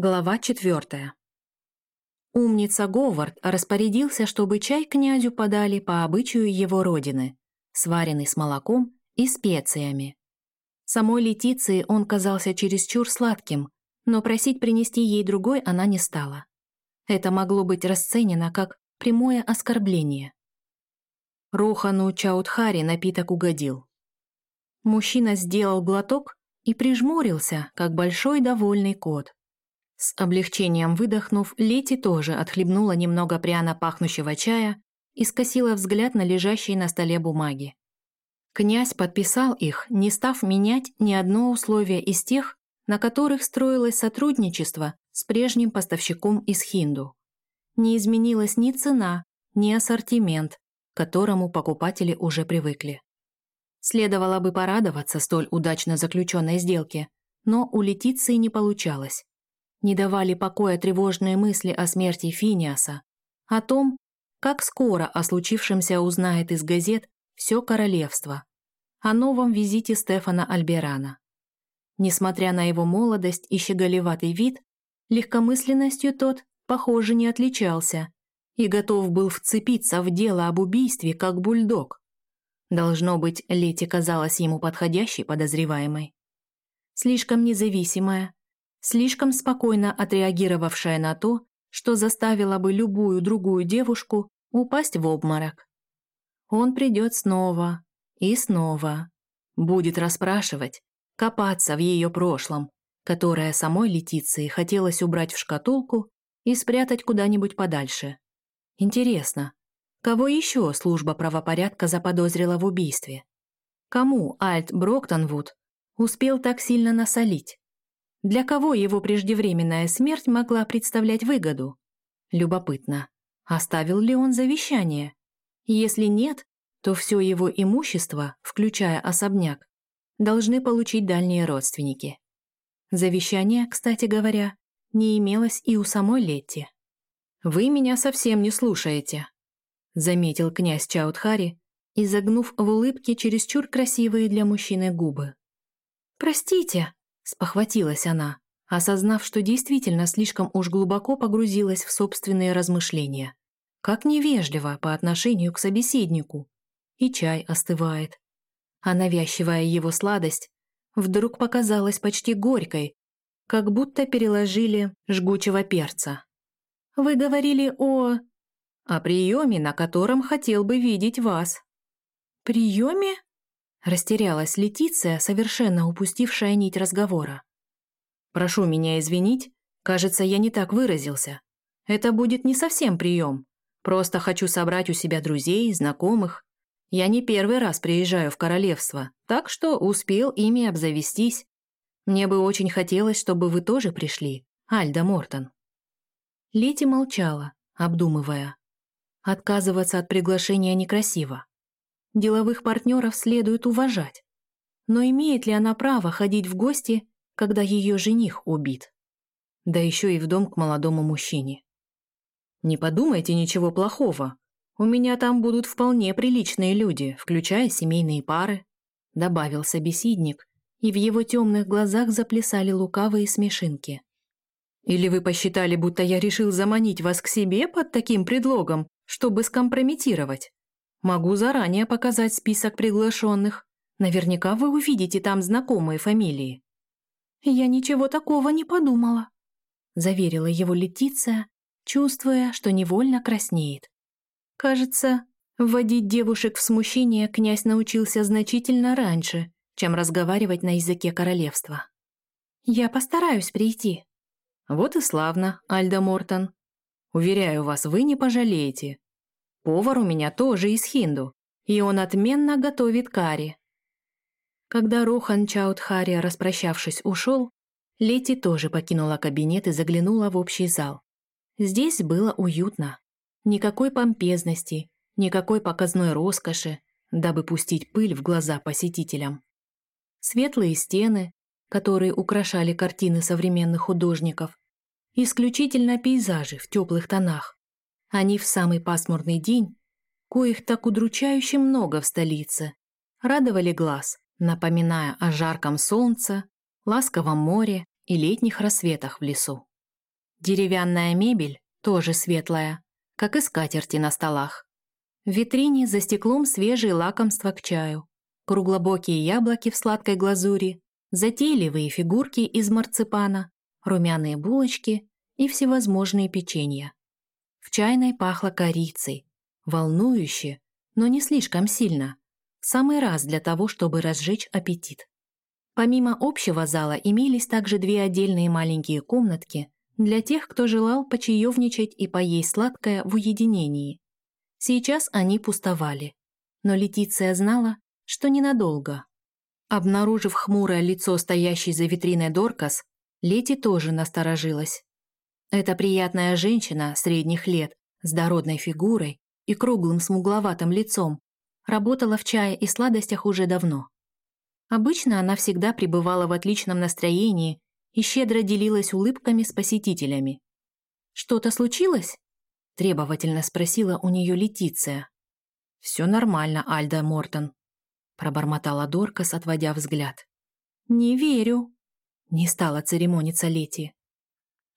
Глава четвертая. Умница Говард распорядился, чтобы чай князю подали по обычаю его родины, сваренный с молоком и специями. Самой Летиции он казался чересчур сладким, но просить принести ей другой она не стала. Это могло быть расценено как прямое оскорбление. Рохану Чаудхари напиток угодил. Мужчина сделал глоток и прижмурился, как большой довольный кот. С облегчением выдохнув, Лети тоже отхлебнула немного пряно пахнущего чая и скосила взгляд на лежащие на столе бумаги. Князь подписал их, не став менять ни одно условие из тех, на которых строилось сотрудничество с прежним поставщиком из Хинду. Не изменилась ни цена, ни ассортимент, к которому покупатели уже привыкли. Следовало бы порадоваться столь удачно заключенной сделке, но у Летиции не получалось не давали покоя тревожные мысли о смерти Финиаса, о том, как скоро о случившемся узнает из газет все королевство, о новом визите Стефана Альберана. Несмотря на его молодость и щеголеватый вид, легкомысленностью тот, похоже, не отличался и готов был вцепиться в дело об убийстве, как бульдог. Должно быть, Лети казалась ему подходящей подозреваемой. Слишком независимая, слишком спокойно отреагировавшая на то, что заставила бы любую другую девушку упасть в обморок. Он придет снова и снова, будет расспрашивать, копаться в ее прошлом, которое самой Летиции хотелось убрать в шкатулку и спрятать куда-нибудь подальше. Интересно, кого еще служба правопорядка заподозрила в убийстве? Кому Альт Броктонвуд успел так сильно насолить? Для кого его преждевременная смерть могла представлять выгоду? Любопытно, оставил ли он завещание? Если нет, то все его имущество, включая особняк, должны получить дальние родственники. Завещание, кстати говоря, не имелось и у самой Летти. «Вы меня совсем не слушаете», — заметил князь Чаудхари, изогнув в улыбке чересчур красивые для мужчины губы. «Простите», Спохватилась она, осознав, что действительно слишком уж глубоко погрузилась в собственные размышления. Как невежливо по отношению к собеседнику. И чай остывает. А навязчивая его сладость вдруг показалась почти горькой, как будто переложили жгучего перца. «Вы говорили о...» «О приеме, на котором хотел бы видеть вас». «Приеме?» Растерялась Летиция, совершенно упустившая нить разговора. «Прошу меня извинить, кажется, я не так выразился. Это будет не совсем прием. Просто хочу собрать у себя друзей, знакомых. Я не первый раз приезжаю в королевство, так что успел ими обзавестись. Мне бы очень хотелось, чтобы вы тоже пришли, Альда Мортон». Лети молчала, обдумывая. Отказываться от приглашения некрасиво. Деловых партнеров следует уважать. Но имеет ли она право ходить в гости, когда ее жених убит? Да еще и в дом к молодому мужчине. Не подумайте ничего плохого. У меня там будут вполне приличные люди, включая семейные пары, добавил собеседник, и в его темных глазах заплясали лукавые смешинки. Или вы посчитали, будто я решил заманить вас к себе под таким предлогом, чтобы скомпрометировать? Могу заранее показать список приглашенных. Наверняка вы увидите там знакомые фамилии». «Я ничего такого не подумала», — заверила его Летиция, чувствуя, что невольно краснеет. Кажется, вводить девушек в смущение князь научился значительно раньше, чем разговаривать на языке королевства. «Я постараюсь прийти». «Вот и славно, Альда Мортон. Уверяю вас, вы не пожалеете. Повар у меня тоже из хинду, и он отменно готовит карри. Когда Рохан Чаудхари, распрощавшись, ушел, Лети тоже покинула кабинет и заглянула в общий зал. Здесь было уютно. Никакой помпезности, никакой показной роскоши, дабы пустить пыль в глаза посетителям. Светлые стены, которые украшали картины современных художников, исключительно пейзажи в теплых тонах. Они в самый пасмурный день, коих так удручающе много в столице, радовали глаз, напоминая о жарком солнце, ласковом море и летних рассветах в лесу. Деревянная мебель тоже светлая, как и скатерти на столах. В витрине за стеклом свежие лакомства к чаю, круглобокие яблоки в сладкой глазури, затейливые фигурки из марципана, румяные булочки и всевозможные печенья. В чайной пахло корицей, волнующе, но не слишком сильно, самый раз для того, чтобы разжечь аппетит. Помимо общего зала имелись также две отдельные маленькие комнатки для тех, кто желал почаевничать и поесть сладкое в уединении. Сейчас они пустовали, но Летиция знала, что ненадолго. Обнаружив хмурое лицо стоящей за витриной Доркас, Лети тоже насторожилась. Эта приятная женщина средних лет, с дородной фигурой и круглым смугловатым лицом, работала в чае и сладостях уже давно. Обычно она всегда пребывала в отличном настроении и щедро делилась улыбками с посетителями. «Что-то случилось?» – требовательно спросила у нее Летиция. «Все нормально, Альда Мортон», – пробормотала Доркас, отводя взгляд. «Не верю», – не стала церемониться Лети.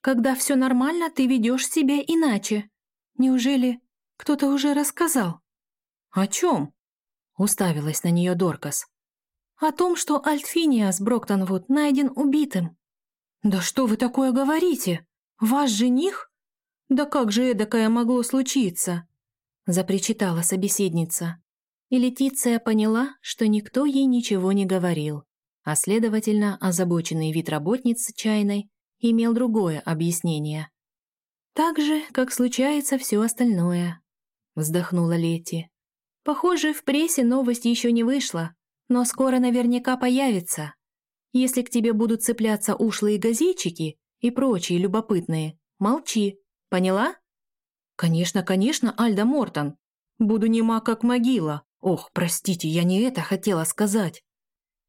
«Когда все нормально, ты ведешь себя иначе. Неужели кто-то уже рассказал?» «О чем?» – уставилась на нее Доркас. О том, что Альтфиниас Броктонвуд найден убитым. «Да что вы такое говорите? Ваш жених? Да как же эдакое могло случиться?» запричитала собеседница. И Летиция поняла, что никто ей ничего не говорил, а следовательно, озабоченный вид работницы чайной имел другое объяснение. «Так же, как случается все остальное», — вздохнула Лети. «Похоже, в прессе новость еще не вышла, но скоро наверняка появится. Если к тебе будут цепляться ушлые газетчики и прочие любопытные, молчи, поняла? Конечно, конечно, Альда Мортон. Буду нема как могила. Ох, простите, я не это хотела сказать.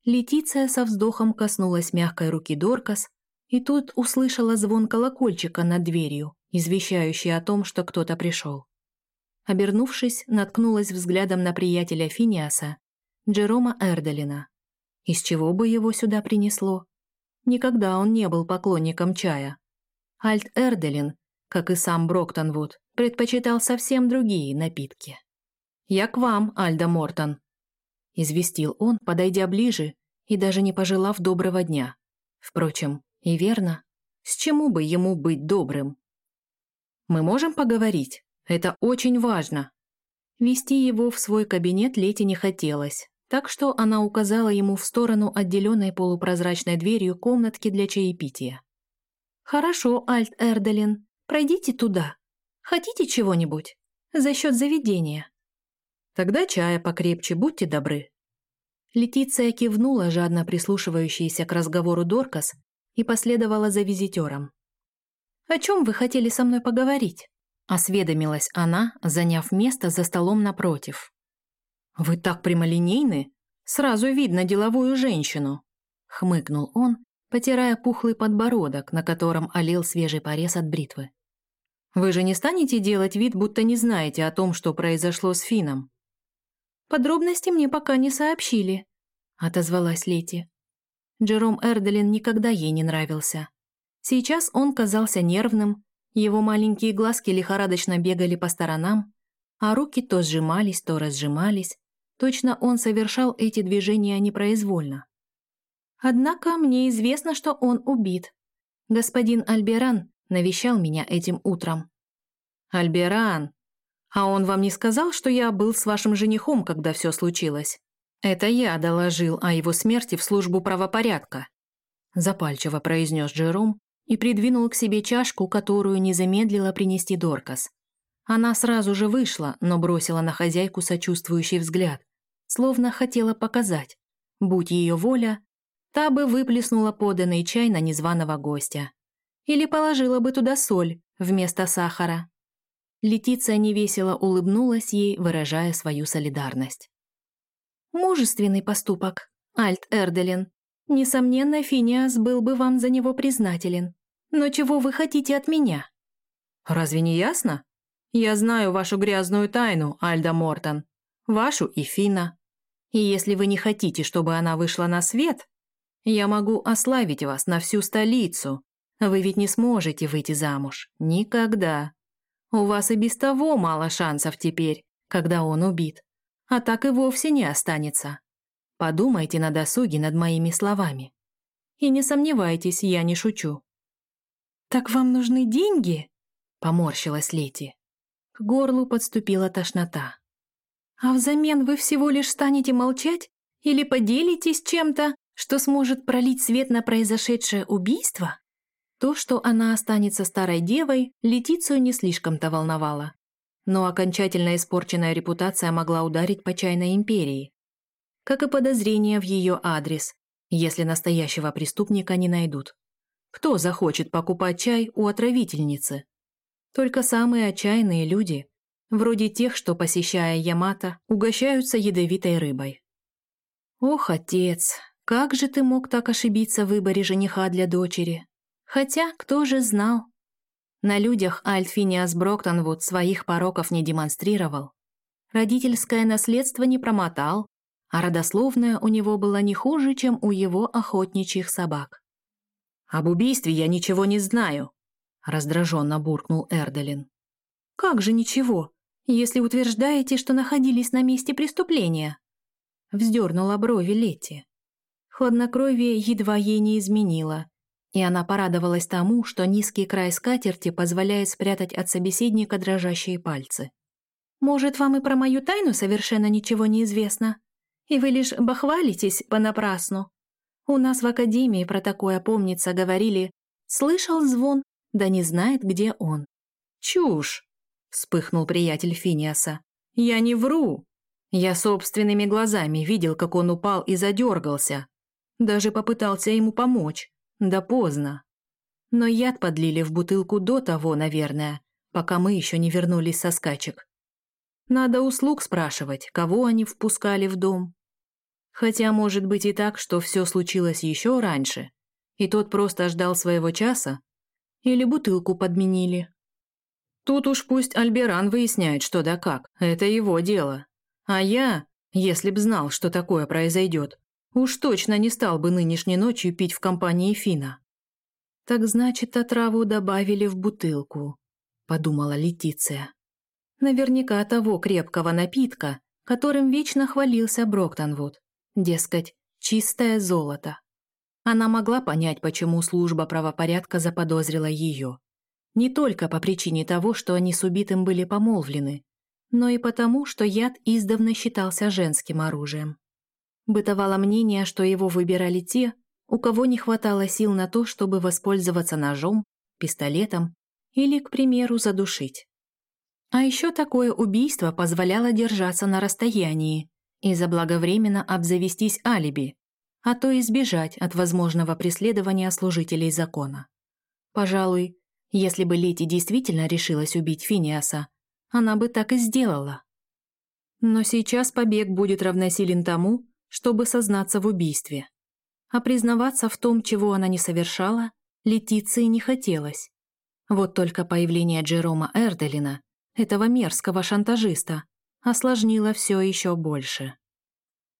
Летиция со вздохом коснулась мягкой руки Доркас и тут услышала звон колокольчика над дверью, извещающий о том, что кто-то пришел. Обернувшись, наткнулась взглядом на приятеля Финиаса Джерома Эрделина. Из чего бы его сюда принесло? Никогда он не был поклонником чая. Альт Эрделин, как и сам Броктонвуд, предпочитал совсем другие напитки. «Я к вам, Альда Мортон», — известил он, подойдя ближе и даже не пожелав доброго дня. Впрочем, и верно, с чему бы ему быть добрым? «Мы можем поговорить? Это очень важно». Вести его в свой кабинет Лете не хотелось, так что она указала ему в сторону отделенной полупрозрачной дверью комнатки для чаепития. «Хорошо, Альт Эрделин, пройдите туда. Хотите чего-нибудь? За счет заведения». «Тогда чая покрепче, будьте добры». Летиция кивнула, жадно прислушивающаяся к разговору Доркас, и последовала за визитером. «О чем вы хотели со мной поговорить?» – осведомилась она, заняв место за столом напротив. «Вы так прямолинейны? Сразу видно деловую женщину!» Хмыкнул он, потирая пухлый подбородок, на котором олел свежий порез от бритвы. «Вы же не станете делать вид, будто не знаете о том, что произошло с Фином?» «Подробности мне пока не сообщили», — отозвалась Лети. Джером Эрделин никогда ей не нравился. Сейчас он казался нервным, его маленькие глазки лихорадочно бегали по сторонам, а руки то сжимались, то разжимались, Точно он совершал эти движения непроизвольно. Однако мне известно, что он убит. Господин Альберан навещал меня этим утром. Альберан? А он вам не сказал, что я был с вашим женихом, когда все случилось? Это я доложил о его смерти в службу правопорядка. Запальчиво произнес Джером и придвинул к себе чашку, которую не замедлила принести Доркас. Она сразу же вышла, но бросила на хозяйку сочувствующий взгляд, словно хотела показать. Будь ее воля, та бы выплеснула поданный чай на незваного гостя. Или положила бы туда соль вместо сахара. Летиция невесело улыбнулась ей, выражая свою солидарность. «Мужественный поступок, Альт Эрделин. Несомненно, Финиас был бы вам за него признателен. Но чего вы хотите от меня?» «Разве не ясно? Я знаю вашу грязную тайну, Альда Мортон. Вашу и Фина. И если вы не хотите, чтобы она вышла на свет, я могу ославить вас на всю столицу, Вы ведь не сможете выйти замуж. Никогда. У вас и без того мало шансов теперь, когда он убит. А так и вовсе не останется. Подумайте на досуге над моими словами. И не сомневайтесь, я не шучу. «Так вам нужны деньги?» — поморщилась Лети. К горлу подступила тошнота. «А взамен вы всего лишь станете молчать или поделитесь чем-то, что сможет пролить свет на произошедшее убийство?» То, что она останется старой девой, Летицию не слишком-то волновало. Но окончательно испорченная репутация могла ударить по чайной империи. Как и подозрения в ее адрес, если настоящего преступника не найдут. Кто захочет покупать чай у отравительницы? Только самые отчаянные люди, вроде тех, что, посещая Ямато, угощаются ядовитой рыбой. Ох, отец, как же ты мог так ошибиться в выборе жениха для дочери? Хотя, кто же знал? На людях Альфиниас Броктонвуд своих пороков не демонстрировал. Родительское наследство не промотал, а родословная у него была не хуже, чем у его охотничьих собак. «Об убийстве я ничего не знаю», — раздраженно буркнул Эрделин. «Как же ничего, если утверждаете, что находились на месте преступления?» Вздернула брови Летти. Хладнокровие едва ей не изменило, и она порадовалась тому, что низкий край скатерти позволяет спрятать от собеседника дрожащие пальцы. «Может, вам и про мою тайну совершенно ничего не известно? И вы лишь бахвалитесь понапрасну? У нас в академии про такое, помнится, говорили «слышал звон, да не знает, где он». «Чушь!» — вспыхнул приятель Финиаса. «Я не вру. Я собственными глазами видел, как он упал и задергался. Даже попытался ему помочь. Да поздно. Но яд подлили в бутылку до того, наверное, пока мы еще не вернулись со скачек. Надо услуг спрашивать, кого они впускали в дом. Хотя может быть и так, что все случилось еще раньше, и тот просто ждал своего часа, или бутылку подменили. Тут уж пусть Альберан выясняет, что да как, это его дело. А я, если б знал, что такое произойдет, Уж точно не стал бы нынешней ночью пить в компании Фина. Так значит, отраву добавили в бутылку, подумала Летиция. Наверняка того крепкого напитка, которым вечно хвалился Броктонвуд. Дескать, чистое золото. Она могла понять, почему служба правопорядка заподозрила ее. Не только по причине того, что они с убитым были помолвлены, но и потому, что яд издавна считался женским оружием. Бытовало мнение, что его выбирали те, у кого не хватало сил на то, чтобы воспользоваться ножом, пистолетом или, к примеру, задушить. А еще такое убийство позволяло держаться на расстоянии и заблаговременно обзавестись алиби, а то избежать от возможного преследования служителей закона. Пожалуй, если бы Лети действительно решилась убить Финиаса, она бы так и сделала. Но сейчас побег будет равносилен тому, чтобы сознаться в убийстве. А признаваться в том, чего она не совершала, Летиции не хотелось. Вот только появление Джерома Эрделина, этого мерзкого шантажиста, осложнило все еще больше.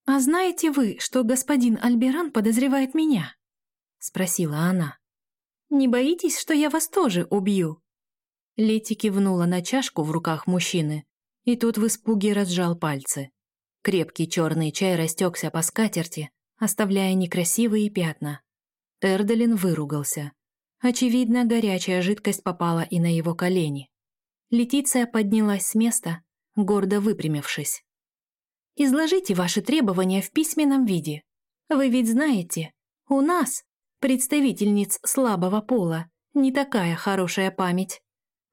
«А знаете вы, что господин Альберан подозревает меня?» — спросила она. «Не боитесь, что я вас тоже убью?» Лети кивнула на чашку в руках мужчины, и тот в испуге разжал пальцы. Крепкий черный чай растекся по скатерти, оставляя некрасивые пятна. Эрделин выругался. Очевидно, горячая жидкость попала и на его колени. Летиция поднялась с места, гордо выпрямившись. «Изложите ваши требования в письменном виде. Вы ведь знаете, у нас, представительниц слабого пола, не такая хорошая память.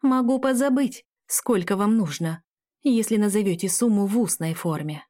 Могу позабыть, сколько вам нужно, если назовете сумму в устной форме».